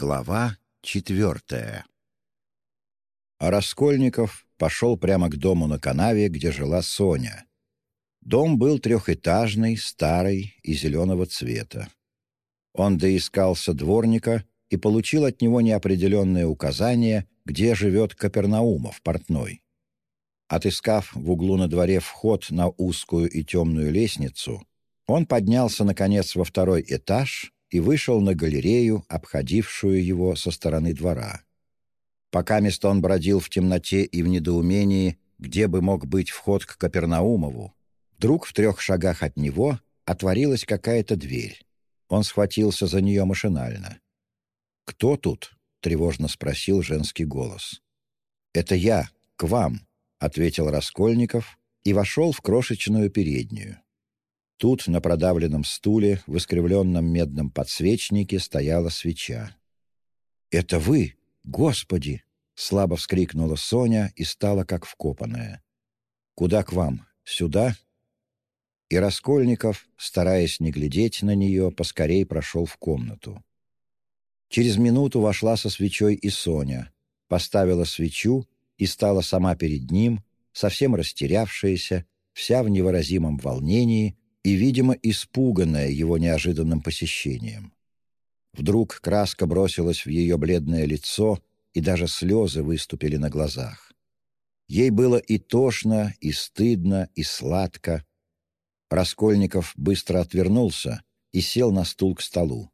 Глава четвертая А Раскольников пошел прямо к дому на канаве, где жила Соня. Дом был трехэтажный, старый и зеленого цвета. Он доискался дворника и получил от него неопределенное указание, где живет Капернаумов, портной. Отыскав в углу на дворе вход на узкую и темную лестницу, он поднялся, наконец, во второй этаж и вышел на галерею, обходившую его со стороны двора. Пока он бродил в темноте и в недоумении, где бы мог быть вход к Капернаумову, вдруг в трех шагах от него отворилась какая-то дверь. Он схватился за нее машинально. «Кто тут?» — тревожно спросил женский голос. «Это я, к вам», — ответил Раскольников и вошел в крошечную переднюю. Тут, на продавленном стуле, в искривленном медном подсвечнике, стояла свеча. «Это вы? Господи!» — слабо вскрикнула Соня и стала как вкопанная. «Куда к вам? Сюда?» И Раскольников, стараясь не глядеть на нее, поскорей прошел в комнату. Через минуту вошла со свечой и Соня, поставила свечу и стала сама перед ним, совсем растерявшаяся, вся в невыразимом волнении и, видимо, испуганная его неожиданным посещением. Вдруг краска бросилась в ее бледное лицо, и даже слезы выступили на глазах. Ей было и тошно, и стыдно, и сладко. Раскольников быстро отвернулся и сел на стул к столу.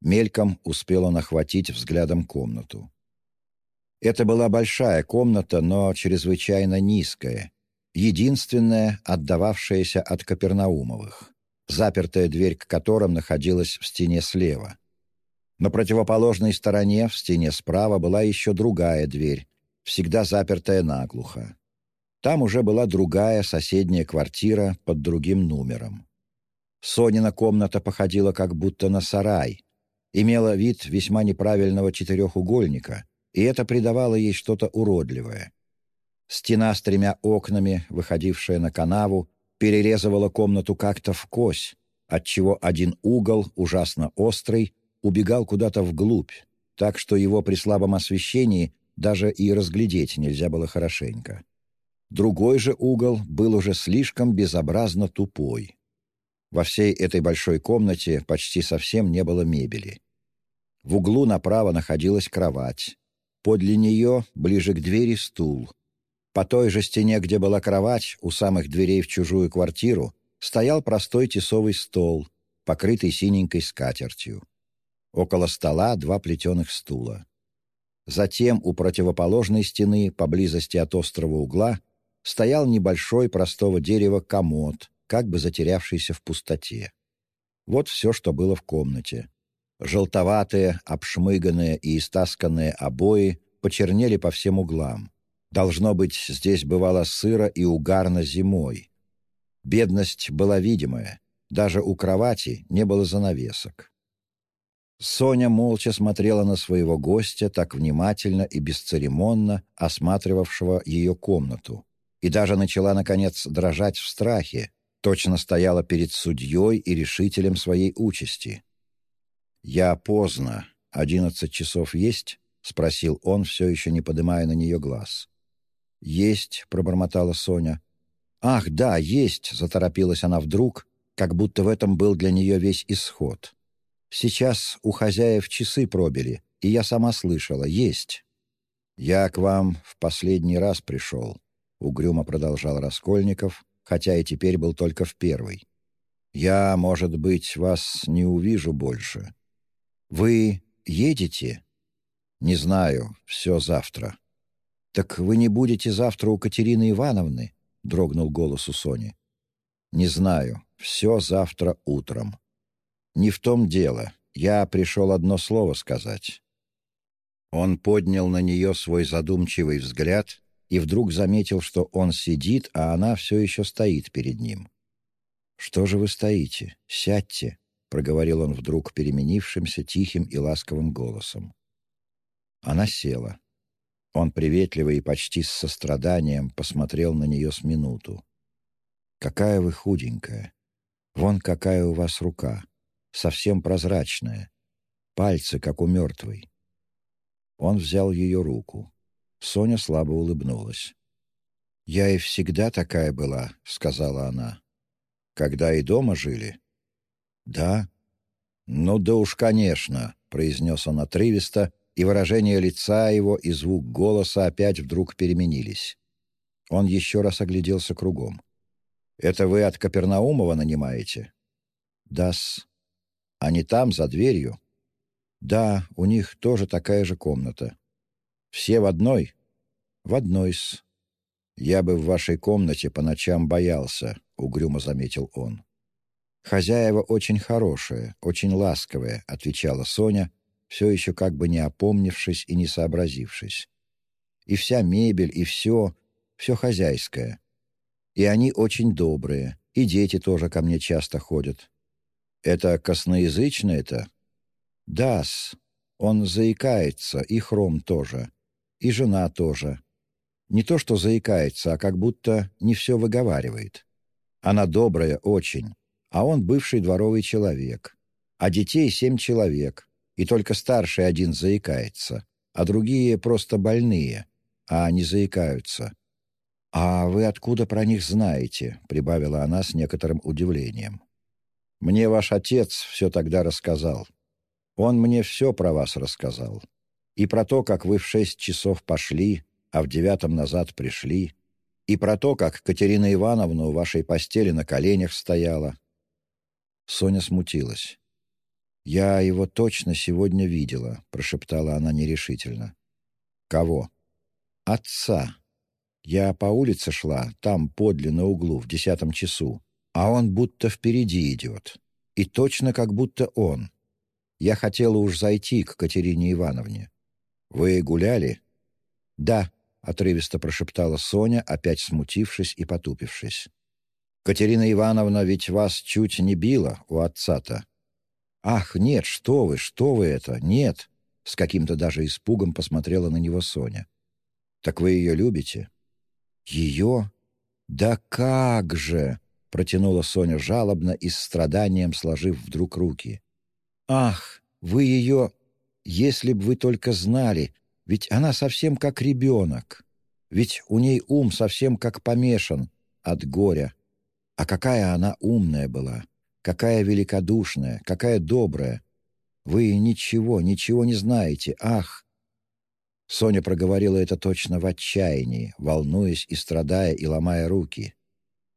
Мельком успел он охватить взглядом комнату. Это была большая комната, но чрезвычайно низкая, единственная, отдававшаяся от Капернаумовых, запертая дверь к которым находилась в стене слева. На противоположной стороне, в стене справа, была еще другая дверь, всегда запертая наглухо. Там уже была другая соседняя квартира под другим номером. Сонина комната походила как будто на сарай, имела вид весьма неправильного четырехугольника, и это придавало ей что-то уродливое. Стена с тремя окнами, выходившая на канаву, перерезывала комнату как-то в кось, отчего один угол, ужасно острый, убегал куда-то вглубь, так что его при слабом освещении даже и разглядеть нельзя было хорошенько. Другой же угол был уже слишком безобразно тупой. Во всей этой большой комнате почти совсем не было мебели. В углу направо находилась кровать. Подле нее, ближе к двери, стул — по той же стене, где была кровать, у самых дверей в чужую квартиру, стоял простой тесовый стол, покрытый синенькой скатертью. Около стола два плетеных стула. Затем у противоположной стены, поблизости от острого угла, стоял небольшой простого дерева комод, как бы затерявшийся в пустоте. Вот все, что было в комнате. Желтоватые, обшмыганные и истасканные обои почернели по всем углам. Должно быть, здесь бывало сыро и угарно зимой. Бедность была видимая. Даже у кровати не было занавесок. Соня молча смотрела на своего гостя, так внимательно и бесцеремонно осматривавшего ее комнату, и даже начала, наконец, дрожать в страхе, точно стояла перед судьей и решителем своей участи. «Я поздно. Одиннадцать часов есть?» — спросил он, все еще не поднимая на нее глаз. «Есть», — пробормотала Соня. «Ах, да, есть», — заторопилась она вдруг, как будто в этом был для нее весь исход. «Сейчас у хозяев часы пробили, и я сама слышала. Есть». «Я к вам в последний раз пришел», — угрюмо продолжал Раскольников, хотя и теперь был только в первый. «Я, может быть, вас не увижу больше. Вы едете?» «Не знаю, все завтра». «Так вы не будете завтра у Катерины Ивановны?» — дрогнул голос у Сони. «Не знаю. Все завтра утром». «Не в том дело. Я пришел одно слово сказать». Он поднял на нее свой задумчивый взгляд и вдруг заметил, что он сидит, а она все еще стоит перед ним. «Что же вы стоите? Сядьте», — проговорил он вдруг переменившимся тихим и ласковым голосом. Она села. Он приветливо и почти с состраданием посмотрел на нее с минуту. «Какая вы худенькая! Вон какая у вас рука! Совсем прозрачная! Пальцы, как у мертвой. Он взял ее руку. Соня слабо улыбнулась. «Я и всегда такая была», — сказала она. «Когда и дома жили?» «Да». «Ну да уж, конечно», — произнес он отрывисто, и выражение лица его и звук голоса опять вдруг переменились. Он еще раз огляделся кругом. «Это вы от Капернаумова нанимаете?» «Да-с». «А не там, за дверью?» Да, у них тоже такая же комната. Все в одной? В одной-с. Я бы в вашей комнате по ночам боялся, угрюмо заметил он. «Хозяева очень хорошие, очень ласковые», — отвечала Соня, все еще как бы не опомнившись и не сообразившись. «И вся мебель, и все, все хозяйское. И они очень добрые, и дети тоже ко мне часто ходят. Это косноязычные-то?» Дас. Он заикается, и Хром тоже. И жена тоже. Не то что заикается, а как будто не все выговаривает. Она добрая очень, а он бывший дворовый человек. А детей семь человек, и только старший один заикается, а другие просто больные, а не заикаются. «А вы откуда про них знаете?» — прибавила она с некоторым удивлением. «Мне ваш отец все тогда рассказал. Он мне все про вас рассказал. И про то, как вы в шесть часов пошли, а в девятом назад пришли. И про то, как Катерина Ивановна у вашей постели на коленях стояла. Соня смутилась. «Я его точно сегодня видела», — прошептала она нерешительно. «Кого?» «Отца. Я по улице шла, там, подле, на углу, в десятом часу, а он будто впереди идет. И точно как будто он. Я хотела уж зайти к Катерине Ивановне. Вы гуляли?» «Да», — отрывисто прошептала Соня, опять смутившись и потупившись. «Катерина Ивановна ведь вас чуть не била у отца-то». «Ах, нет, что вы, что вы это, нет!» С каким-то даже испугом посмотрела на него Соня. «Так вы ее любите?» «Ее? Да как же!» — протянула Соня жалобно и с страданием сложив вдруг руки. «Ах, вы ее... Если б вы только знали, ведь она совсем как ребенок. Ведь у ней ум совсем как помешан от горя. А какая она умная была, какая великодушная, какая добрая. Вы ничего, ничего не знаете, ах!» Соня проговорила это точно в отчаянии, волнуясь и страдая и ломая руки.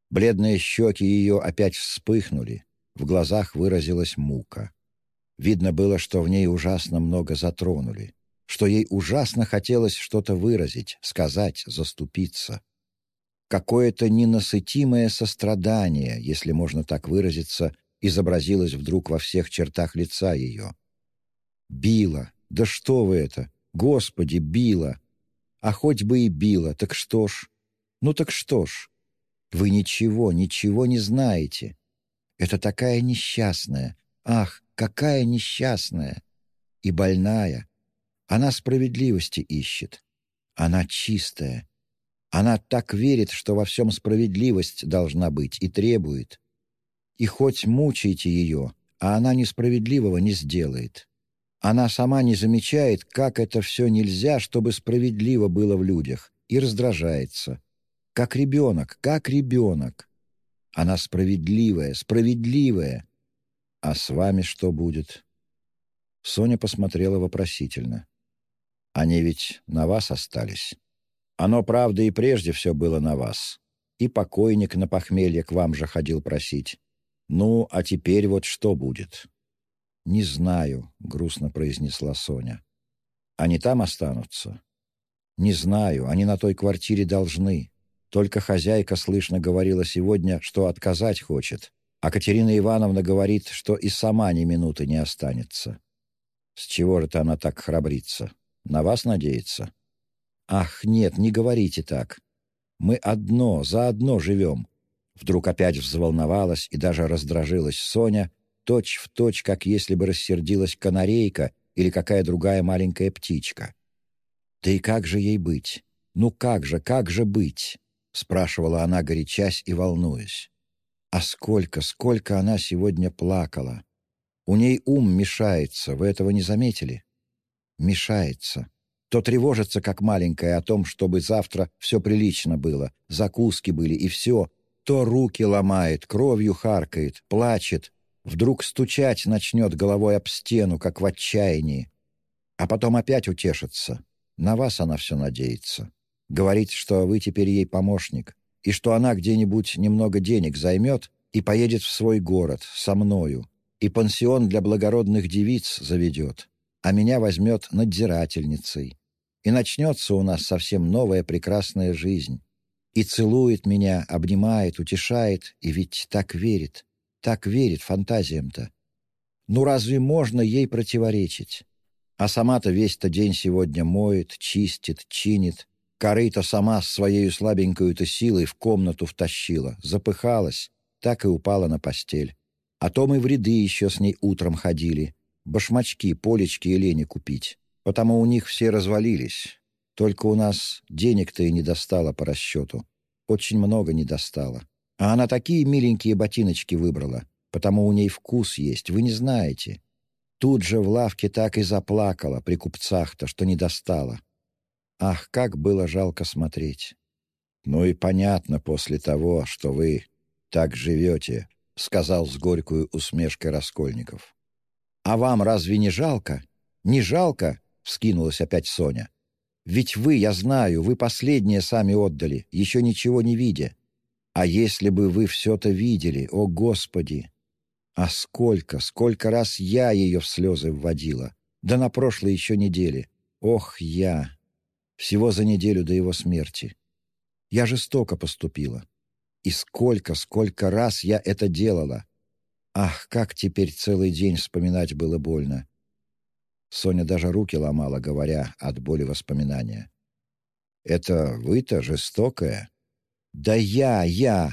Бледные щеки ее опять вспыхнули, в глазах выразилась мука. Видно было, что в ней ужасно много затронули, что ей ужасно хотелось что-то выразить, сказать, заступиться. Какое-то ненасытимое сострадание, если можно так выразиться, изобразилось вдруг во всех чертах лица ее. «Била! Да что вы это! Господи, била! А хоть бы и била, так что ж? Ну так что ж? Вы ничего, ничего не знаете. Это такая несчастная. Ах, Какая несчастная и больная. Она справедливости ищет. Она чистая. Она так верит, что во всем справедливость должна быть, и требует. И хоть мучаете ее, а она несправедливого не сделает. Она сама не замечает, как это все нельзя, чтобы справедливо было в людях, и раздражается. Как ребенок, как ребенок. Она справедливая, справедливая. «А с вами что будет?» Соня посмотрела вопросительно. «Они ведь на вас остались. Оно, правда, и прежде все было на вас. И покойник на похмелье к вам же ходил просить. Ну, а теперь вот что будет?» «Не знаю», — грустно произнесла Соня. «Они там останутся?» «Не знаю, они на той квартире должны. Только хозяйка, слышно, говорила сегодня, что отказать хочет, а Катерина Ивановна говорит, что и сама ни минуты не останется. С чего же-то она так храбрится? На вас надеется? Ах, нет, не говорите так. Мы одно, заодно живем. Вдруг опять взволновалась и даже раздражилась Соня, точь в точь, как если бы рассердилась канарейка или какая другая маленькая птичка. «Да и как же ей быть? Ну как же, как же быть?» — спрашивала она, горячась и волнуясь. А сколько, сколько она сегодня плакала. У ней ум мешается, вы этого не заметили? Мешается. То тревожится, как маленькая, о том, чтобы завтра все прилично было, закуски были и все, то руки ломает, кровью харкает, плачет, вдруг стучать начнет головой об стену, как в отчаянии. А потом опять утешится. На вас она все надеется. Говорит, что вы теперь ей помощник, и что она где-нибудь немного денег займет и поедет в свой город со мною, и пансион для благородных девиц заведет, а меня возьмет надзирательницей. И начнется у нас совсем новая прекрасная жизнь. И целует меня, обнимает, утешает, и ведь так верит, так верит фантазиям-то. Ну разве можно ей противоречить? А сама-то весь-то день сегодня моет, чистит, чинит. Корыто сама с своей слабенькой-то силой в комнату втащила, запыхалась, так и упала на постель. А то мы в ряды еще с ней утром ходили. Башмачки, полечки и лени купить. Потому у них все развалились. Только у нас денег-то и не достало по расчету. Очень много не достало. А она такие миленькие ботиночки выбрала, потому у ней вкус есть, вы не знаете. Тут же в лавке так и заплакала при купцах-то, что не достала. Ах, как было жалко смотреть. Ну и понятно после того, что вы так живете, — сказал с горькой усмешкой Раскольников. «А вам разве не жалко? Не жалко?» — вскинулась опять Соня. Ведь вы, я знаю, вы последнее сами отдали, еще ничего не видя. А если бы вы все-то видели, о Господи! А сколько, сколько раз я ее в слезы вводила! Да на прошлой еще неделе. Ох, я! Всего за неделю до его смерти. Я жестоко поступила. И сколько, сколько раз я это делала! Ах, как теперь целый день вспоминать было больно! Соня даже руки ломала, говоря от боли воспоминания. «Это вы-то жестокая?» «Да я, я!»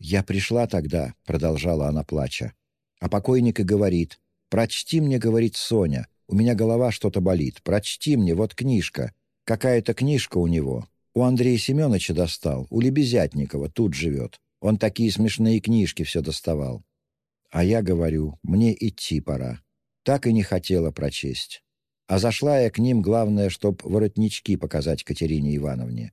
«Я пришла тогда», — продолжала она, плача. А покойник и говорит. «Прочти мне, — говорит Соня, — у меня голова что-то болит. Прочти мне, вот книжка. Какая-то книжка у него. У Андрея Семеновича достал, у Лебезятникова, тут живет. Он такие смешные книжки все доставал. А я говорю, мне идти пора так и не хотела прочесть. А зашла я к ним, главное, чтоб воротнички показать Катерине Ивановне.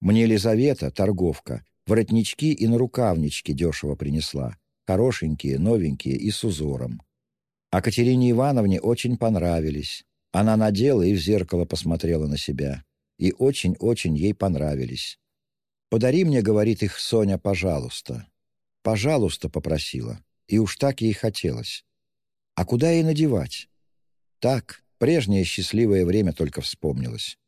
Мне Лизавета, торговка, воротнички и нарукавнички дешево принесла. Хорошенькие, новенькие и с узором. А Катерине Ивановне очень понравились. Она надела и в зеркало посмотрела на себя. И очень-очень ей понравились. «Подари мне, — говорит их Соня, — пожалуйста». «Пожалуйста», — попросила. И уж так ей хотелось. А куда ей надевать? Так, прежнее счастливое время только вспомнилось.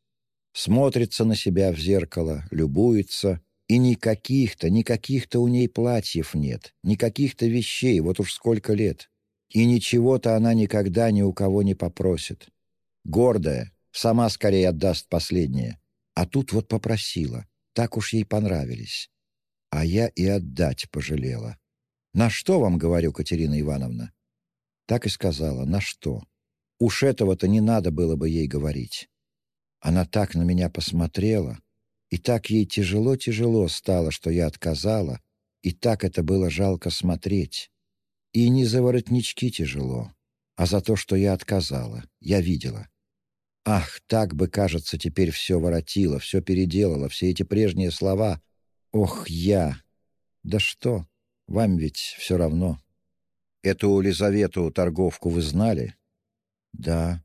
Смотрится на себя в зеркало, любуется, и никаких-то, никаких-то у ней платьев нет, никаких-то вещей, вот уж сколько лет. И ничего-то она никогда ни у кого не попросит. Гордая, сама скорее отдаст последнее. А тут вот попросила, так уж ей понравились. А я и отдать пожалела. На что вам, говорю, Катерина Ивановна? Так и сказала. На что? Уж этого-то не надо было бы ей говорить. Она так на меня посмотрела, и так ей тяжело-тяжело стало, что я отказала, и так это было жалко смотреть. И не за воротнички тяжело, а за то, что я отказала. Я видела. Ах, так бы, кажется, теперь все воротило, все переделало, все эти прежние слова. Ох, я! Да что, вам ведь все равно. Эту Лизавету торговку вы знали? Да.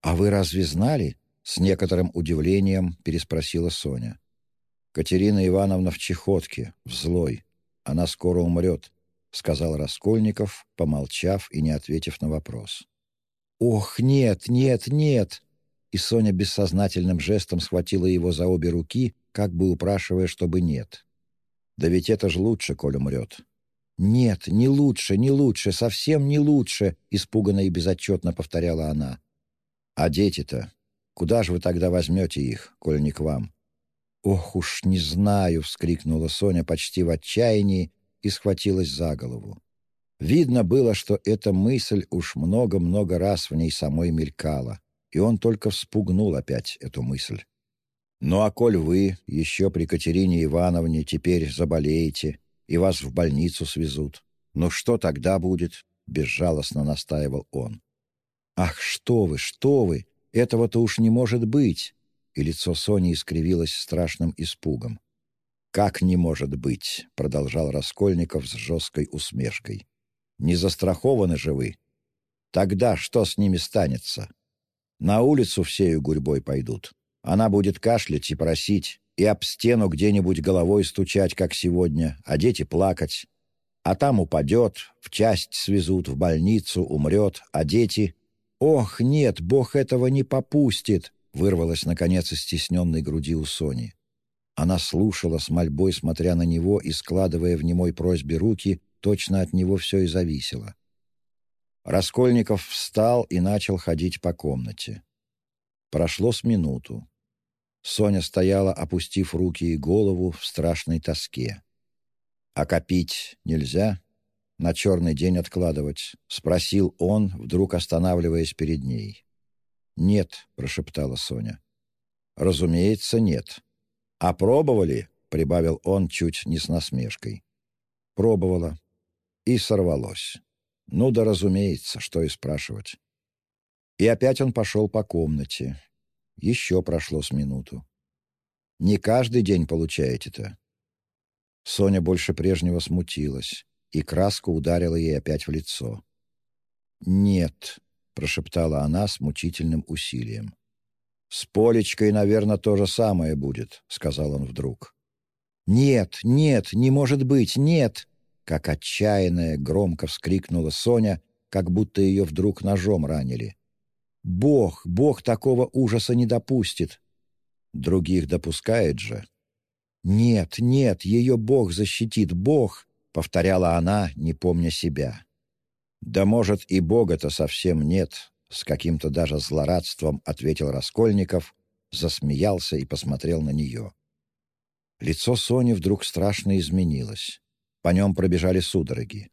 А вы разве знали? С некоторым удивлением переспросила Соня. Катерина Ивановна в чехотке, в злой. Она скоро умрет, сказал Раскольников, помолчав и не ответив на вопрос. «Ох, нет, нет, нет!» И Соня бессознательным жестом схватила его за обе руки, как бы упрашивая, чтобы нет. «Да ведь это ж лучше, коль умрет. «Нет, не лучше, не лучше, совсем не лучше», — испуганно и безотчетно повторяла она. «А дети-то? Куда же вы тогда возьмете их, коль не к вам?» «Ох уж не знаю!» — вскрикнула Соня почти в отчаянии и схватилась за голову. Видно было, что эта мысль уж много-много раз в ней самой мелькала, и он только вспугнул опять эту мысль. «Ну а коль вы еще при Катерине Ивановне теперь заболеете, и вас в больницу свезут. Но что тогда будет? — безжалостно настаивал он. «Ах, что вы, что вы! Этого-то уж не может быть!» И лицо Сони искривилось страшным испугом. «Как не может быть?» — продолжал Раскольников с жесткой усмешкой. «Не застрахованы же вы. Тогда что с ними станется? На улицу всею гурьбой пойдут. Она будет кашлять и просить, и об стену где-нибудь головой стучать, как сегодня, а дети плакать. А там упадет, в часть свезут, в больницу, умрет, а дети... «Ох, нет, Бог этого не попустит!» — вырвалось, наконец, из стесненной груди у Сони. Она слушала с мольбой, смотря на него и складывая в немой просьбе руки, точно от него все и зависело. Раскольников встал и начал ходить по комнате. Прошло с минуту. Соня стояла, опустив руки и голову в страшной тоске. «А копить нельзя? На черный день откладывать?» — спросил он, вдруг останавливаясь перед ней. «Нет», — прошептала Соня. «Разумеется, нет. А пробовали?» — прибавил он чуть не с насмешкой. «Пробовала. И сорвалось. Ну да разумеется, что и спрашивать. И опять он пошел по комнате. Еще прошло с минуту. Не каждый день получаете-то. Соня больше прежнего смутилась, и краска ударила ей опять в лицо. «Нет», — прошептала она с мучительным усилием. «С Полечкой, наверное, то же самое будет», — сказал он вдруг. «Нет, нет, не может быть, нет!» Как отчаянная, громко вскрикнула Соня, как будто ее вдруг ножом ранили. «Бог, Бог такого ужаса не допустит!» Других допускает же. «Нет, нет, ее Бог защитит, Бог!» — повторяла она, не помня себя. «Да, может, и Бога-то совсем нет», — с каким-то даже злорадством ответил Раскольников, засмеялся и посмотрел на нее. Лицо Сони вдруг страшно изменилось. По нем пробежали судороги.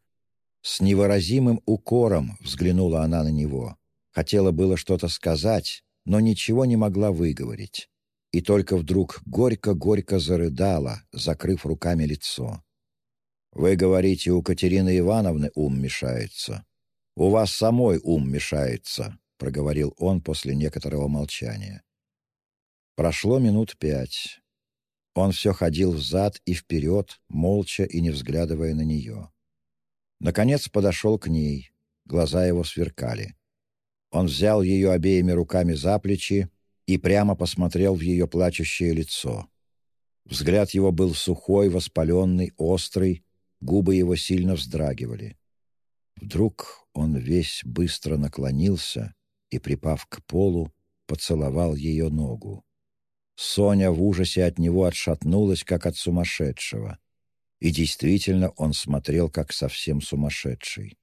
С невыразимым укором взглянула она на него. Хотела было что-то сказать, но ничего не могла выговорить. И только вдруг горько-горько зарыдала, закрыв руками лицо. «Вы говорите, у Катерины Ивановны ум мешается. У вас самой ум мешается», — проговорил он после некоторого молчания. Прошло минут пять. Он все ходил взад и вперед, молча и не взглядывая на нее. Наконец подошел к ней. Глаза его сверкали. Он взял ее обеими руками за плечи и прямо посмотрел в ее плачущее лицо. Взгляд его был сухой, воспаленный, острый, губы его сильно вздрагивали. Вдруг он весь быстро наклонился и, припав к полу, поцеловал ее ногу. Соня в ужасе от него отшатнулась, как от сумасшедшего. И действительно он смотрел, как совсем сумасшедший.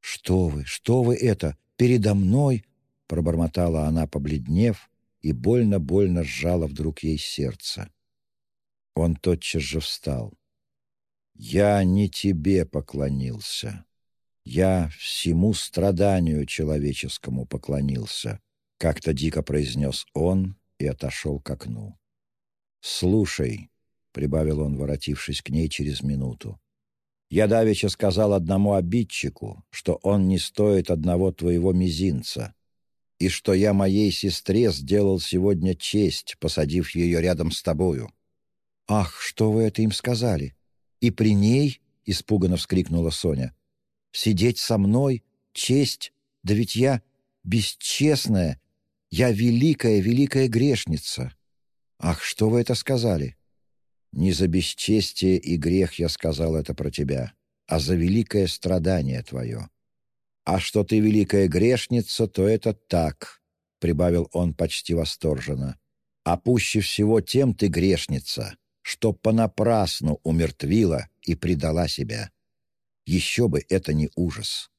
«Что вы, что вы это? Передо мной?» — пробормотала она, побледнев, и больно-больно сжала вдруг ей сердце. Он тотчас же встал. «Я не тебе поклонился. Я всему страданию человеческому поклонился», — как-то дико произнес он и отошел к окну. «Слушай», — прибавил он, воротившись к ней через минуту, «я давеча сказал одному обидчику, что он не стоит одного твоего мизинца, и что я моей сестре сделал сегодня честь, посадив ее рядом с тобою». «Ах, что вы это им сказали? И при ней?» — испуганно вскрикнула Соня. «Сидеть со мной? Честь? Да ведь я бесчестная, я великая, великая грешница. Ах, что вы это сказали? Не за бесчестие и грех я сказал это про тебя, а за великое страдание твое. А что ты великая грешница, то это так, — прибавил он почти восторженно. А пуще всего тем ты грешница, что понапрасну умертвила и предала себя. Еще бы это не ужас.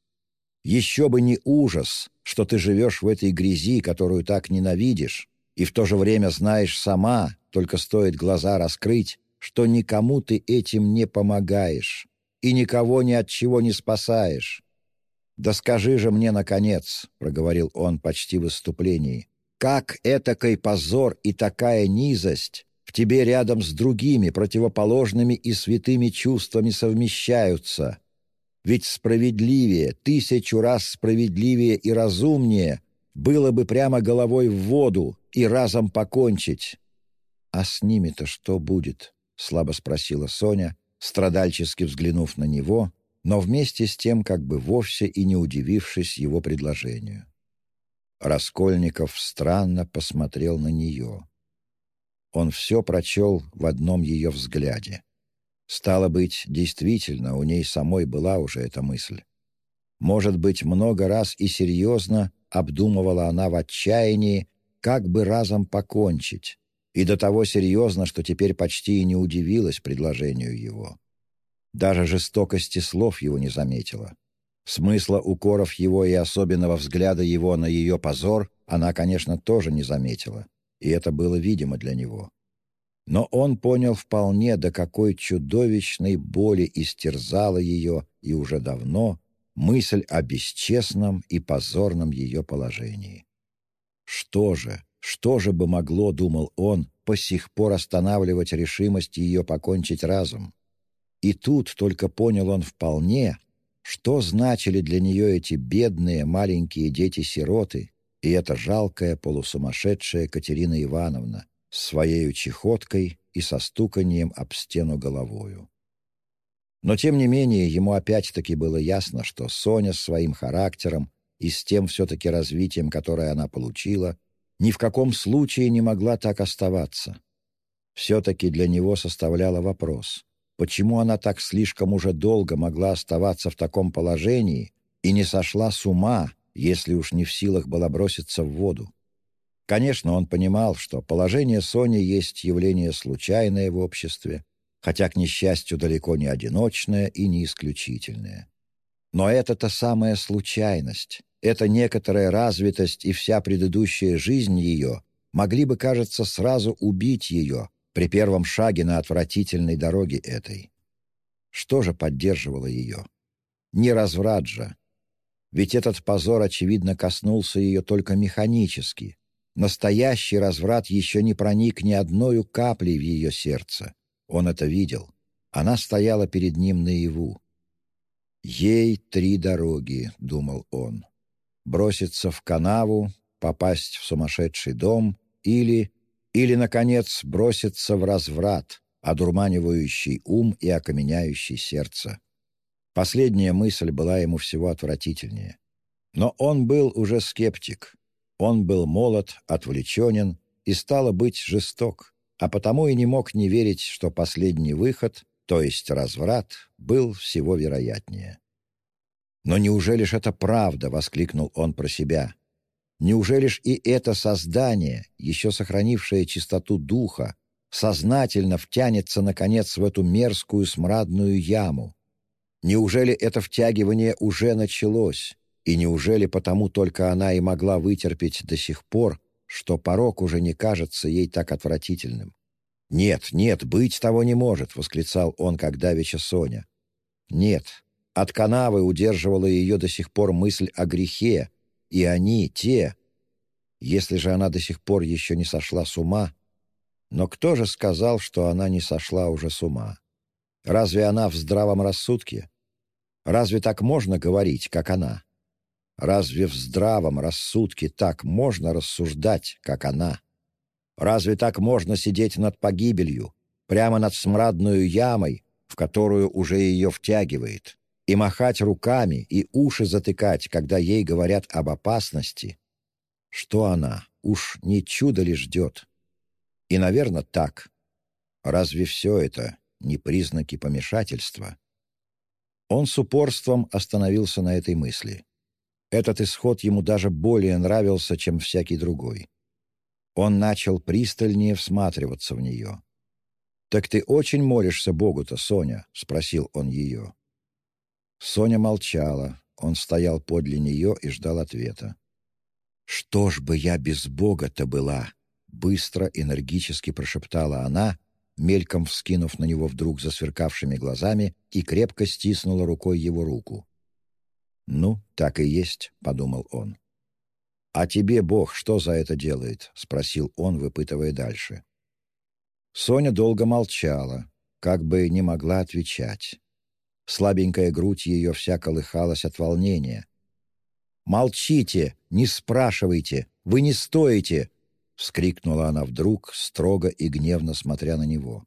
Еще бы не ужас, что ты живешь в этой грязи, которую так ненавидишь, и в то же время знаешь сама, только стоит глаза раскрыть, что никому ты этим не помогаешь и никого ни от чего не спасаешь. «Да скажи же мне, наконец», — проговорил он почти в выступлении, «как этакой позор и такая низость в тебе рядом с другими противоположными и святыми чувствами совмещаются?» Ведь справедливее, тысячу раз справедливее и разумнее было бы прямо головой в воду и разом покончить. «А с ними-то что будет?» — слабо спросила Соня, страдальчески взглянув на него, но вместе с тем как бы вовсе и не удивившись его предложению. Раскольников странно посмотрел на нее. Он все прочел в одном ее взгляде. Стало быть, действительно, у ней самой была уже эта мысль. Может быть, много раз и серьезно обдумывала она в отчаянии, как бы разом покончить, и до того серьезно, что теперь почти и не удивилась предложению его. Даже жестокости слов его не заметила. Смысла укоров его и особенного взгляда его на ее позор она, конечно, тоже не заметила, и это было видимо для него. Но он понял вполне, до какой чудовищной боли истерзала ее и уже давно мысль о бесчестном и позорном ее положении. Что же, что же бы могло, думал он, по сих пор останавливать решимость ее покончить разум? И тут только понял он вполне, что значили для нее эти бедные маленькие дети-сироты и эта жалкая полусумасшедшая Катерина Ивановна с своей чехоткой и со стуканием об стену головою. Но, тем не менее, ему опять-таки было ясно, что Соня с своим характером и с тем все-таки развитием, которое она получила, ни в каком случае не могла так оставаться. Все-таки для него составляла вопрос, почему она так слишком уже долго могла оставаться в таком положении и не сошла с ума, если уж не в силах была броситься в воду. Конечно, он понимал, что положение Сони есть явление случайное в обществе, хотя, к несчастью, далеко не одиночное и не исключительное. Но это-то самая случайность, эта некоторая развитость и вся предыдущая жизнь ее могли бы, кажется, сразу убить ее при первом шаге на отвратительной дороге этой. Что же поддерживало ее? Не разврат же. Ведь этот позор, очевидно, коснулся ее только механически. Настоящий разврат еще не проник ни одною каплей в ее сердце. Он это видел. Она стояла перед ним наяву. «Ей три дороги», — думал он броситься в канаву, попасть в сумасшедший дом или, или, наконец, броситься в разврат, одурманивающий ум и окаменяющий сердце. Последняя мысль была ему всего отвратительнее. Но он был уже скептик. Он был молод, отвлеченен и, стало быть, жесток, а потому и не мог не верить, что последний выход, то есть разврат, был всего вероятнее. «Но неужели ж это правда?» — воскликнул он про себя. «Неужели ж и это создание, еще сохранившее чистоту духа, сознательно втянется, наконец, в эту мерзкую смрадную яму? Неужели это втягивание уже началось? И неужели потому только она и могла вытерпеть до сих пор, что порог уже не кажется ей так отвратительным? «Нет, нет, быть того не может!» — восклицал он, как давеча Соня. «Нет, от канавы удерживала ее до сих пор мысль о грехе, и они, те, если же она до сих пор еще не сошла с ума, но кто же сказал, что она не сошла уже с ума? Разве она в здравом рассудке? Разве так можно говорить, как она? Разве в здравом рассудке так можно рассуждать, как она? Разве так можно сидеть над погибелью, прямо над смрадную ямой, в которую уже ее втягивает? И махать руками, и уши затыкать, когда ей говорят об опасности. Что она, уж не чудо ли ждет? И, наверное, так. Разве все это не признаки помешательства? Он с упорством остановился на этой мысли. Этот исход ему даже более нравился, чем всякий другой. Он начал пристальнее всматриваться в нее. «Так ты очень молишься Богу-то, Соня?» — спросил он ее. Соня молчала. Он стоял подле нее и ждал ответа. «Что ж бы я без Бога-то была?» Быстро, энергически прошептала она, мельком вскинув на него вдруг засверкавшими глазами и крепко стиснула рукой его руку. «Ну, так и есть», — подумал он. «А тебе Бог что за это делает?» — спросил он, выпытывая дальше. Соня долго молчала, как бы не могла отвечать. Слабенькая грудь ее вся колыхалась от волнения. «Молчите! Не спрашивайте! Вы не стоите!» — вскрикнула она вдруг, строго и гневно смотря на него.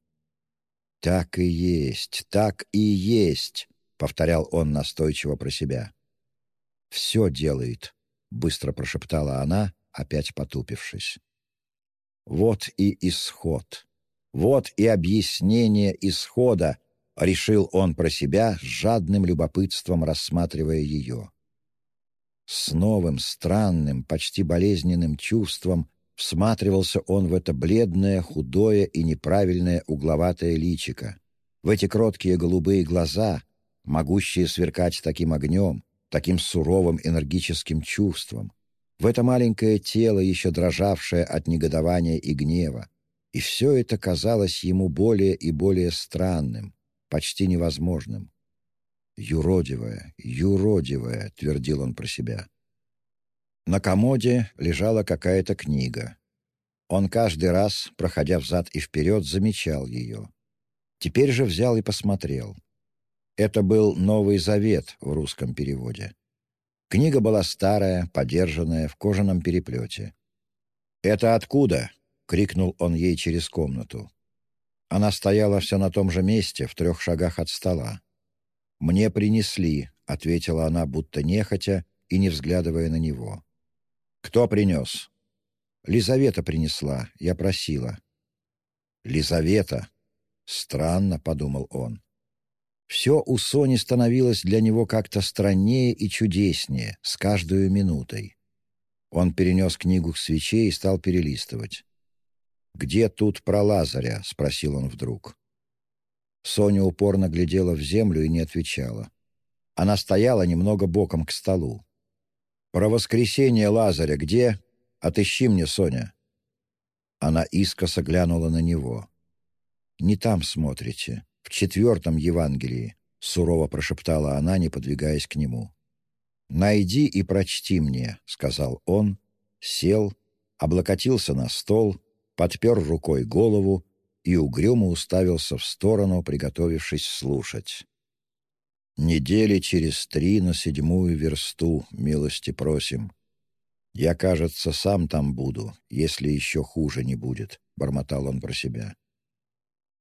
«Так и есть, так и есть!» — повторял он настойчиво про себя. «Все делает», — быстро прошептала она, опять потупившись. «Вот и исход. Вот и объяснение исхода», — решил он про себя с жадным любопытством, рассматривая ее. С новым, странным, почти болезненным чувством всматривался он в это бледное, худое и неправильное угловатое личико, в эти кроткие голубые глаза, могущие сверкать таким огнем, таким суровым энергическим чувством, в это маленькое тело, еще дрожавшее от негодования и гнева. И все это казалось ему более и более странным, почти невозможным. «Юродивая, юродивая», — твердил он про себя. На комоде лежала какая-то книга. Он каждый раз, проходя взад и вперед, замечал ее. Теперь же взял и посмотрел. Это был Новый Завет в русском переводе. Книга была старая, подержанная, в кожаном переплете. «Это откуда?» — крикнул он ей через комнату. Она стояла все на том же месте, в трех шагах от стола. «Мне принесли», — ответила она, будто нехотя и не взглядывая на него. «Кто принес?» «Лизавета принесла, я просила». «Лизавета?» «Странно», — подумал он. Все у Сони становилось для него как-то страннее и чудеснее с каждой минутой. Он перенес книгу к свече и стал перелистывать. «Где тут про Лазаря?» — спросил он вдруг. Соня упорно глядела в землю и не отвечала. Она стояла немного боком к столу. «Про воскресение Лазаря где? Отыщи мне, Соня». Она искоса глянула на него. «Не там смотрите в четвертом Евангелии», — сурово прошептала она, не подвигаясь к нему. «Найди и прочти мне», — сказал он, сел, облокотился на стол, подпер рукой голову и угрюмо уставился в сторону, приготовившись слушать. «Недели через три на седьмую версту, милости просим. Я, кажется, сам там буду, если еще хуже не будет», — бормотал он про себя.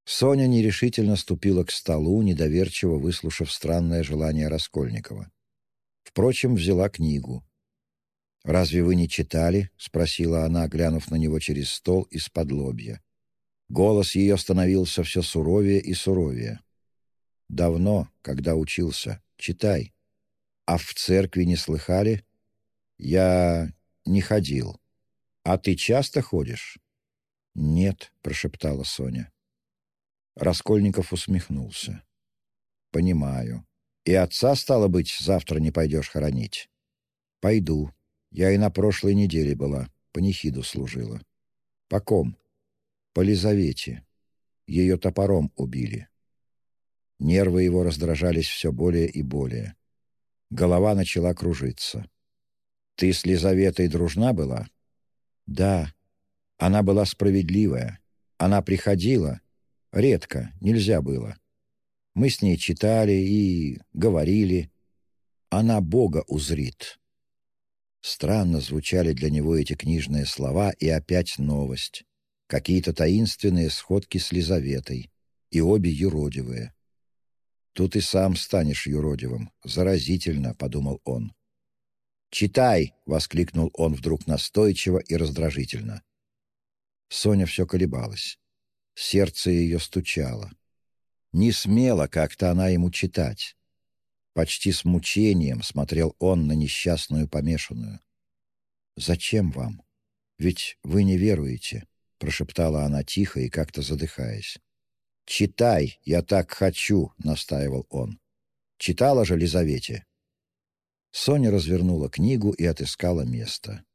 Соня нерешительно ступила к столу, недоверчиво выслушав странное желание Раскольникова. Впрочем, взяла книгу. «Разве вы не читали?» — спросила она, глянув на него через стол из-под лобья. Голос ее становился все суровее и суровее. «Давно, когда учился. Читай. А в церкви не слыхали?» «Я не ходил. А ты часто ходишь?» «Нет», — прошептала Соня. Раскольников усмехнулся. «Понимаю. И отца, стало быть, завтра не пойдешь хоронить?» «Пойду. Я и на прошлой неделе была, панихиду служила». «По ком?» «По Лизавете. Ее топором убили». Нервы его раздражались все более и более. Голова начала кружиться. «Ты с Лизаветой дружна была?» «Да. Она была справедливая. Она приходила, Редко, нельзя было. Мы с ней читали и говорили. Она Бога узрит. Странно звучали для него эти книжные слова, и опять новость. Какие-то таинственные сходки с Лизаветой, и обе юродивые. «Тут и сам станешь юродивым. Заразительно», — подумал он. «Читай!» — воскликнул он вдруг настойчиво и раздражительно. Соня все колебалась. Сердце ее стучало. Не смело как-то она ему читать. Почти с мучением смотрел он на несчастную помешанную. «Зачем вам? Ведь вы не веруете», — прошептала она тихо и как-то задыхаясь. «Читай, я так хочу», — настаивал он. «Читала же Лизавете?» Соня развернула книгу и отыскала место.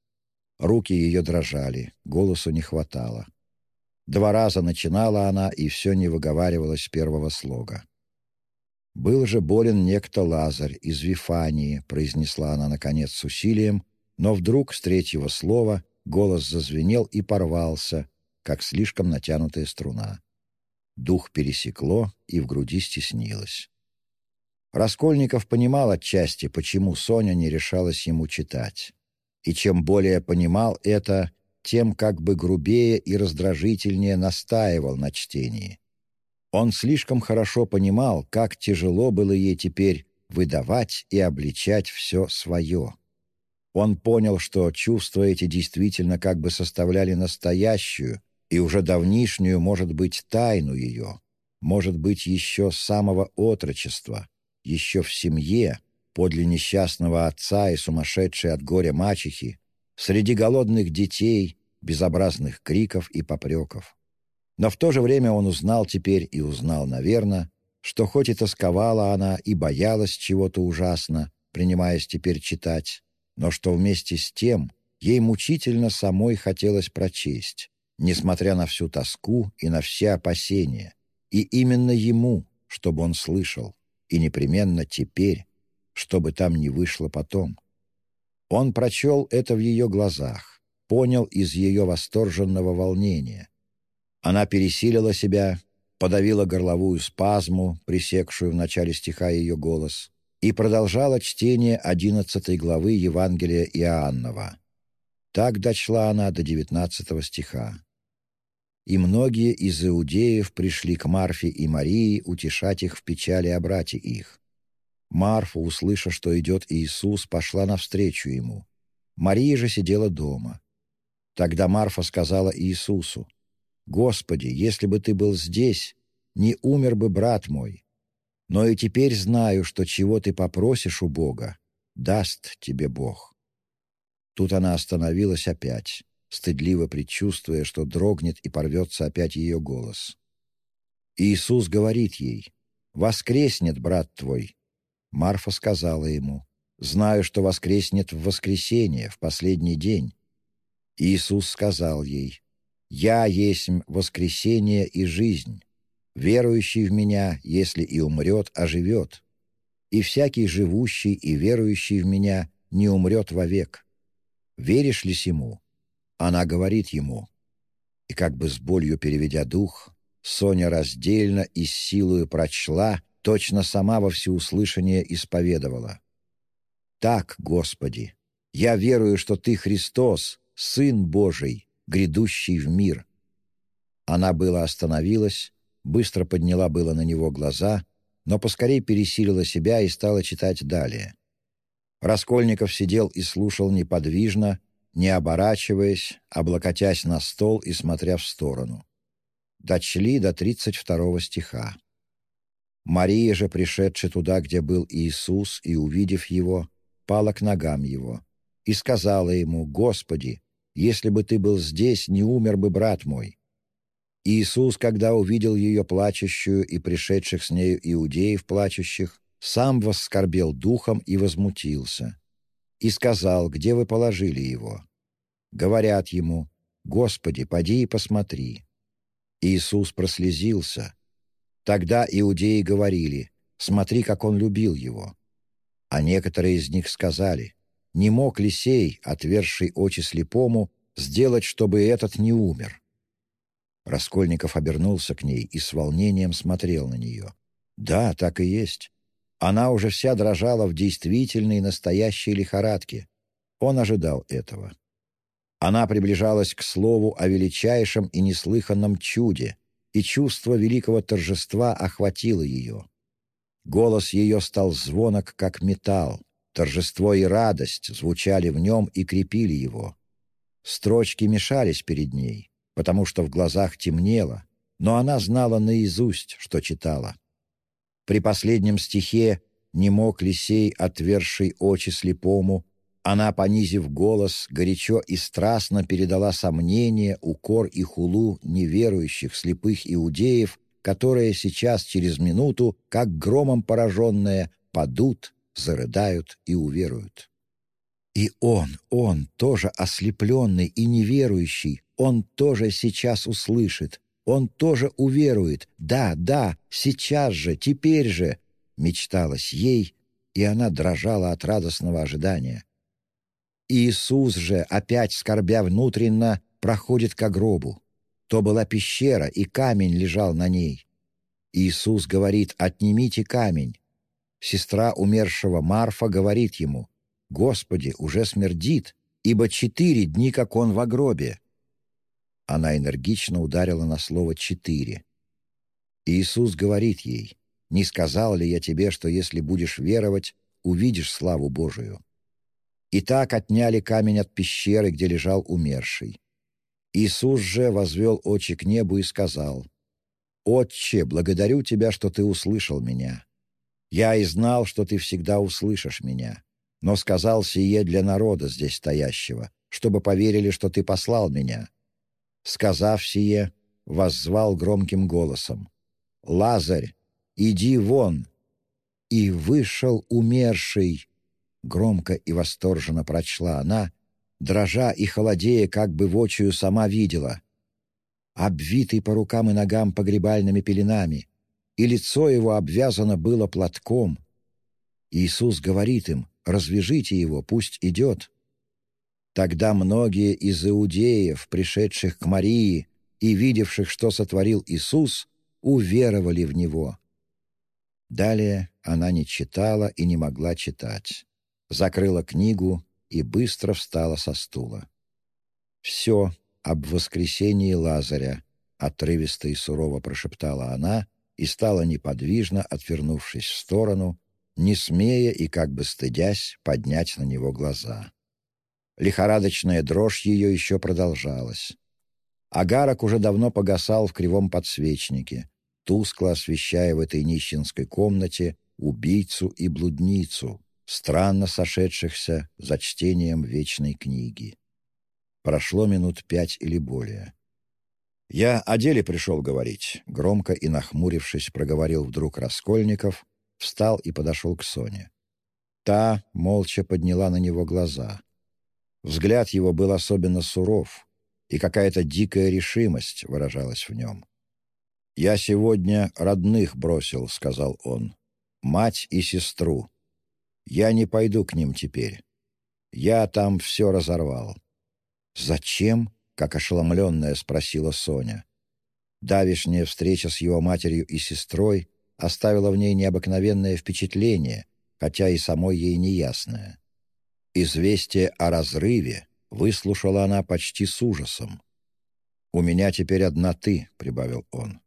Руки ее дрожали, голосу не хватало. Два раза начинала она, и все не выговаривалось первого слога. «Был же болен некто Лазарь из Вифании», — произнесла она, наконец, с усилием, но вдруг с третьего слова голос зазвенел и порвался, как слишком натянутая струна. Дух пересекло и в груди стеснилось. Раскольников понимал отчасти, почему Соня не решалась ему читать. И чем более понимал это, тем как бы грубее и раздражительнее настаивал на чтении. Он слишком хорошо понимал, как тяжело было ей теперь выдавать и обличать все свое. Он понял, что чувства эти действительно как бы составляли настоящую и уже давнишнюю, может быть, тайну ее, может быть, еще с самого отрочества, еще в семье, подле несчастного отца и сумасшедшей от горя мачехи, среди голодных детей, безобразных криков и попреков. Но в то же время он узнал теперь и узнал, наверное, что хоть и тосковала она и боялась чего-то ужасно, принимаясь теперь читать, но что вместе с тем ей мучительно самой хотелось прочесть, несмотря на всю тоску и на все опасения, и именно ему, чтобы он слышал, и непременно теперь, чтобы там не вышло потом. Он прочел это в ее глазах, понял из ее восторженного волнения. Она пересилила себя, подавила горловую спазму, пресекшую в начале стиха ее голос, и продолжала чтение одиннадцатой главы Евангелия Иоаннова. Так дочла она до девятнадцатого стиха. «И многие из иудеев пришли к Марфе и Марии утешать их в печали о брате их. Марфа, услыша, что идет Иисус, пошла навстречу ему. Мария же сидела дома. Тогда Марфа сказала Иисусу, «Господи, если бы ты был здесь, не умер бы брат мой. Но и теперь знаю, что чего ты попросишь у Бога, даст тебе Бог». Тут она остановилась опять, стыдливо предчувствуя, что дрогнет и порвется опять ее голос. Иисус говорит ей, «Воскреснет брат твой». Марфа сказала ему, «Знаю, что воскреснет в воскресенье, в последний день». Иисус сказал ей, «Я есть воскресение и жизнь. Верующий в Меня, если и умрет, оживет. И всякий живущий и верующий в Меня не умрет вовек. Веришь ли сему?» Она говорит ему. И как бы с болью переведя дух, Соня раздельно и с силою прочла, точно сама во всеуслышание исповедовала. «Так, Господи, я верую, что Ты Христос, Сын Божий, грядущий в мир». Она была остановилась, быстро подняла было на него глаза, но поскорей пересилила себя и стала читать далее. Раскольников сидел и слушал неподвижно, не оборачиваясь, облокотясь на стол и смотря в сторону. Дочли до тридцать второго стиха. Мария же, пришедшая туда, где был Иисус, и увидев его, пала к ногам его и сказала ему, «Господи, если бы ты был здесь, не умер бы брат мой». Иисус, когда увидел ее плачущую и пришедших с нею иудеев плачущих, сам воскорбел духом и возмутился. И сказал, где вы положили его? Говорят ему, «Господи, поди и посмотри». Иисус прослезился. Тогда иудеи говорили, «Смотри, как он любил его». А некоторые из них сказали, «Не мог ли сей, отверший очи слепому, сделать, чтобы этот не умер?» Раскольников обернулся к ней и с волнением смотрел на нее. Да, так и есть. Она уже вся дрожала в действительной настоящей лихорадке. Он ожидал этого. Она приближалась к слову о величайшем и неслыханном чуде, и чувство великого торжества охватило ее. Голос ее стал звонок, как металл. Торжество и радость звучали в нем и крепили его. Строчки мешались перед ней потому что в глазах темнело, но она знала наизусть, что читала. При последнем стихе «Не мог Лисей, отверший очи слепому», она, понизив голос, горячо и страстно передала сомнение, укор и хулу неверующих слепых иудеев, которые сейчас через минуту, как громом пораженные, падут, зарыдают и уверуют. И он, он, тоже ослепленный и неверующий, он тоже сейчас услышит, он тоже уверует. Да, да, сейчас же, теперь же, мечталось ей, и она дрожала от радостного ожидания. Иисус же, опять скорбя внутренно, проходит к гробу. То была пещера, и камень лежал на ней. Иисус говорит «отнимите камень». Сестра умершего Марфа говорит ему, «Господи, уже смердит, ибо четыре дни, как он в гробе». Она энергично ударила на слово «четыре». Иисус говорит ей, «Не сказал ли я тебе, что если будешь веровать, увидишь славу Божию?» И так отняли камень от пещеры, где лежал умерший. Иисус же возвел очи к небу и сказал, «Отче, благодарю Тебя, что Ты услышал меня. Я и знал, что Ты всегда услышишь меня, но сказал сие для народа здесь стоящего, чтобы поверили, что Ты послал меня». Сказав сие, воззвал громким голосом, «Лазарь, иди вон!» И вышел умерший, громко и восторженно прочла она, дрожа и холодея, как бы вочию сама видела. Обвитый по рукам и ногам погребальными пеленами, и лицо его обвязано было платком. Иисус говорит им, «Развяжите его, пусть идет». Тогда многие из иудеев, пришедших к Марии и видевших, что сотворил Иисус, уверовали в Него. Далее она не читала и не могла читать. Закрыла книгу и быстро встала со стула. «Все об воскресении Лазаря», — отрывисто и сурово прошептала она и стала неподвижно, отвернувшись в сторону, не смея и как бы стыдясь поднять на него глаза. Лихорадочная дрожь ее еще продолжалась. Агарок уже давно погасал в кривом подсвечнике, тускло освещая в этой нищенской комнате убийцу и блудницу, странно сошедшихся за чтением вечной книги. Прошло минут пять или более. «Я о деле пришел говорить», — громко и нахмурившись проговорил вдруг Раскольников, встал и подошел к Соне. Та молча подняла на него глаза. Взгляд его был особенно суров, и какая-то дикая решимость выражалась в нем. «Я сегодня родных бросил», — сказал он, — «мать и сестру. Я не пойду к ним теперь. Я там все разорвал». «Зачем?» — как ошеломленная спросила Соня. Давишняя встреча с его матерью и сестрой оставила в ней необыкновенное впечатление, хотя и самой ей неясное. Известие о разрыве выслушала она почти с ужасом. «У меня теперь одна ты», — прибавил он.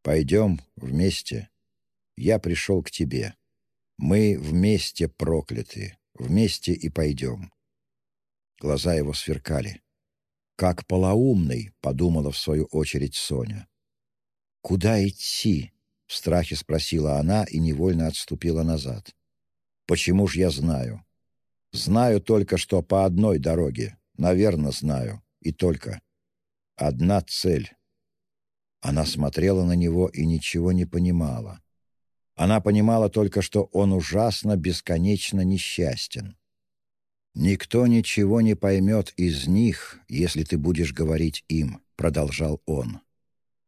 «Пойдем вместе. Я пришел к тебе. Мы вместе прокляты, вместе и пойдем». Глаза его сверкали. «Как полоумный», — подумала в свою очередь Соня. «Куда идти?» — в страхе спросила она и невольно отступила назад. «Почему ж я знаю?» «Знаю только, что по одной дороге. Наверное, знаю. И только. Одна цель». Она смотрела на него и ничего не понимала. Она понимала только, что он ужасно, бесконечно несчастен. «Никто ничего не поймет из них, если ты будешь говорить им», — продолжал он.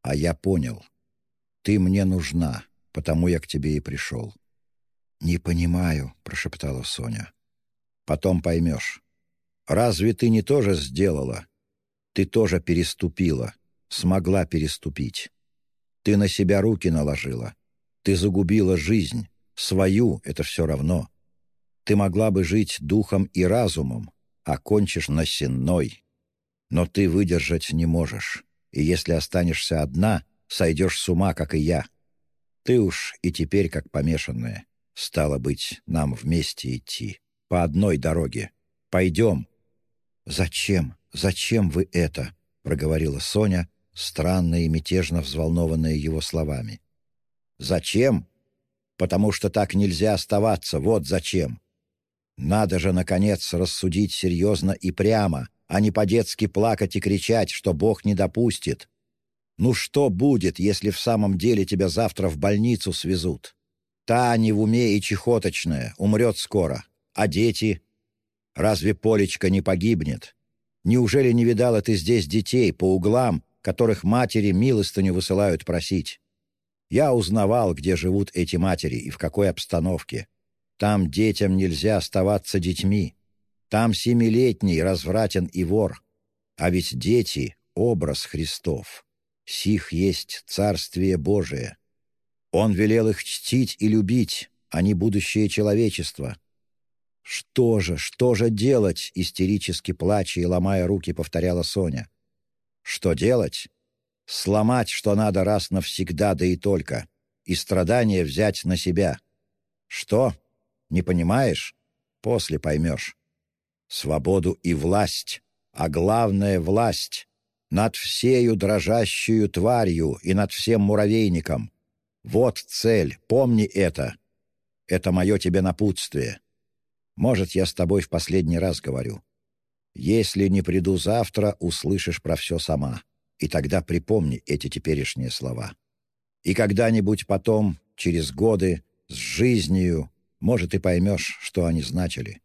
«А я понял. Ты мне нужна, потому я к тебе и пришел». «Не понимаю», — прошептала Соня. «Потом поймешь. Разве ты не тоже сделала? Ты тоже переступила, смогла переступить. Ты на себя руки наложила. Ты загубила жизнь, свою — это все равно. Ты могла бы жить духом и разумом, а кончишь на сенной. Но ты выдержать не можешь, и если останешься одна, сойдешь с ума, как и я. Ты уж и теперь как помешанная. Стало быть, нам вместе идти. По одной дороге. Пойдем. «Зачем? Зачем вы это?» — проговорила Соня, странно и мятежно взволнованная его словами. Зачем? Потому что так нельзя оставаться, вот зачем. Надо же, наконец, рассудить серьезно и прямо, а не по-детски плакать и кричать, что Бог не допустит. Ну что будет, если в самом деле тебя завтра в больницу свезут? Та не в уме и чехоточная, умрет скоро. А дети? Разве Полечка не погибнет? Неужели не видала ты здесь детей по углам, которых матери милостыню высылают просить? Я узнавал, где живут эти матери и в какой обстановке. Там детям нельзя оставаться детьми. Там семилетний развратен и вор. А ведь дети — образ Христов. Сих есть Царствие Божие. Он велел их чтить и любить, Они будущее человечества. «Что же, что же делать?» — истерически плача и ломая руки, повторяла Соня. «Что делать? Сломать, что надо раз навсегда, да и только, и страдания взять на себя. Что? Не понимаешь? После поймешь. Свободу и власть, а главное — власть, над всею дрожащую тварью и над всем муравейником. Вот цель, помни это. Это мое тебе напутствие. Может, я с тобой в последний раз говорю. Если не приду завтра, услышишь про все сама. И тогда припомни эти теперешние слова. И когда-нибудь потом, через годы, с жизнью, может, и поймешь, что они значили.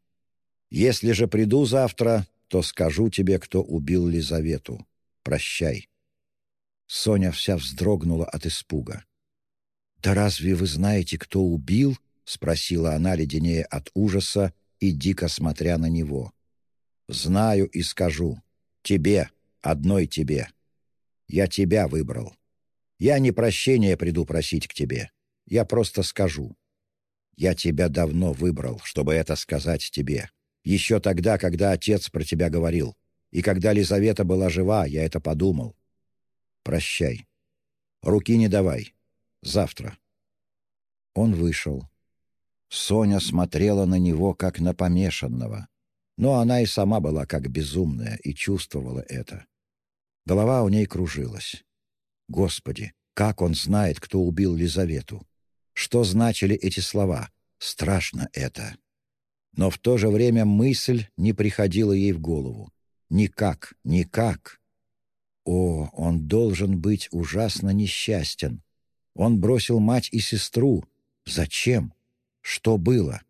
Если же приду завтра, то скажу тебе, кто убил Лизавету. Прощай». Соня вся вздрогнула от испуга. «Да разве вы знаете, кто убил?» — спросила она, леденее от ужаса и дико смотря на него. «Знаю и скажу. Тебе, одной тебе. Я тебя выбрал. Я не прощения приду просить к тебе. Я просто скажу. Я тебя давно выбрал, чтобы это сказать тебе. Еще тогда, когда отец про тебя говорил. И когда Лизавета была жива, я это подумал. Прощай. Руки не давай. Завтра. Он вышел. Соня смотрела на него, как на помешанного. Но она и сама была как безумная и чувствовала это. Голова у ней кружилась. Господи, как он знает, кто убил Лизавету? Что значили эти слова? Страшно это. Но в то же время мысль не приходила ей в голову. Никак, никак. О, он должен быть ужасно несчастен. Он бросил мать и сестру. Зачем? Что было?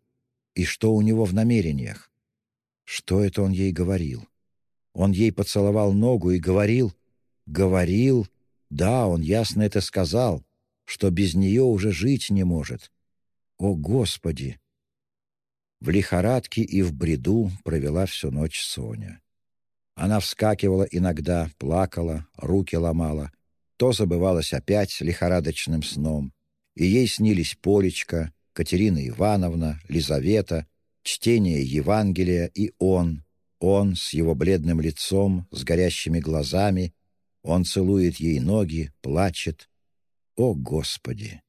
И что у него в намерениях? Что это он ей говорил? Он ей поцеловал ногу и говорил... Говорил... Да, он ясно это сказал, что без нее уже жить не может. О, Господи! В лихорадке и в бреду провела всю ночь Соня. Она вскакивала иногда, плакала, руки ломала, то забывалась опять лихорадочным сном, и ей снились Полечка, Катерина Ивановна, Лизавета, чтение Евангелия и он, он с его бледным лицом, с горящими глазами, он целует ей ноги, плачет. О, Господи!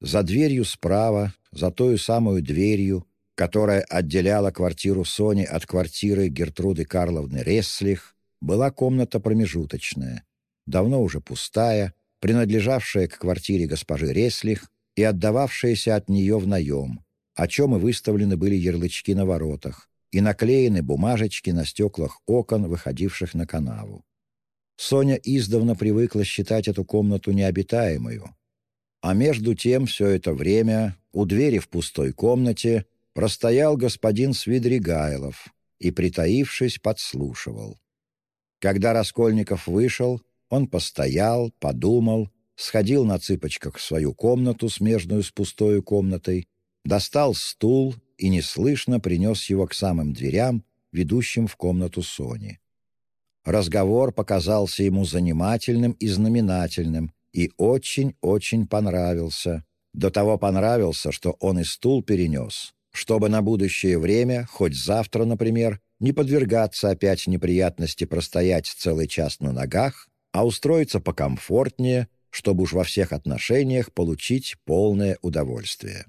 За дверью справа, за той самую дверью, которая отделяла квартиру Сони от квартиры Гертруды Карловны Ресслих, была комната промежуточная, давно уже пустая, принадлежавшая к квартире госпожи Реслих и отдававшаяся от нее в наем, о чем и выставлены были ярлычки на воротах и наклеены бумажечки на стеклах окон, выходивших на канаву. Соня издавна привыкла считать эту комнату необитаемую, а между тем все это время у двери в пустой комнате простоял господин Свидригайлов и, притаившись, подслушивал. Когда Раскольников вышел, он постоял, подумал, сходил на цыпочках в свою комнату, смежную с пустой комнатой, достал стул и неслышно принес его к самым дверям, ведущим в комнату Сони. Разговор показался ему занимательным и знаменательным, и очень-очень понравился. До того понравился, что он и стул перенес, чтобы на будущее время, хоть завтра, например, не подвергаться опять неприятности простоять целый час на ногах, а устроиться покомфортнее, чтобы уж во всех отношениях получить полное удовольствие.